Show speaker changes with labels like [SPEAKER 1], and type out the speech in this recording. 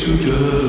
[SPEAKER 1] You.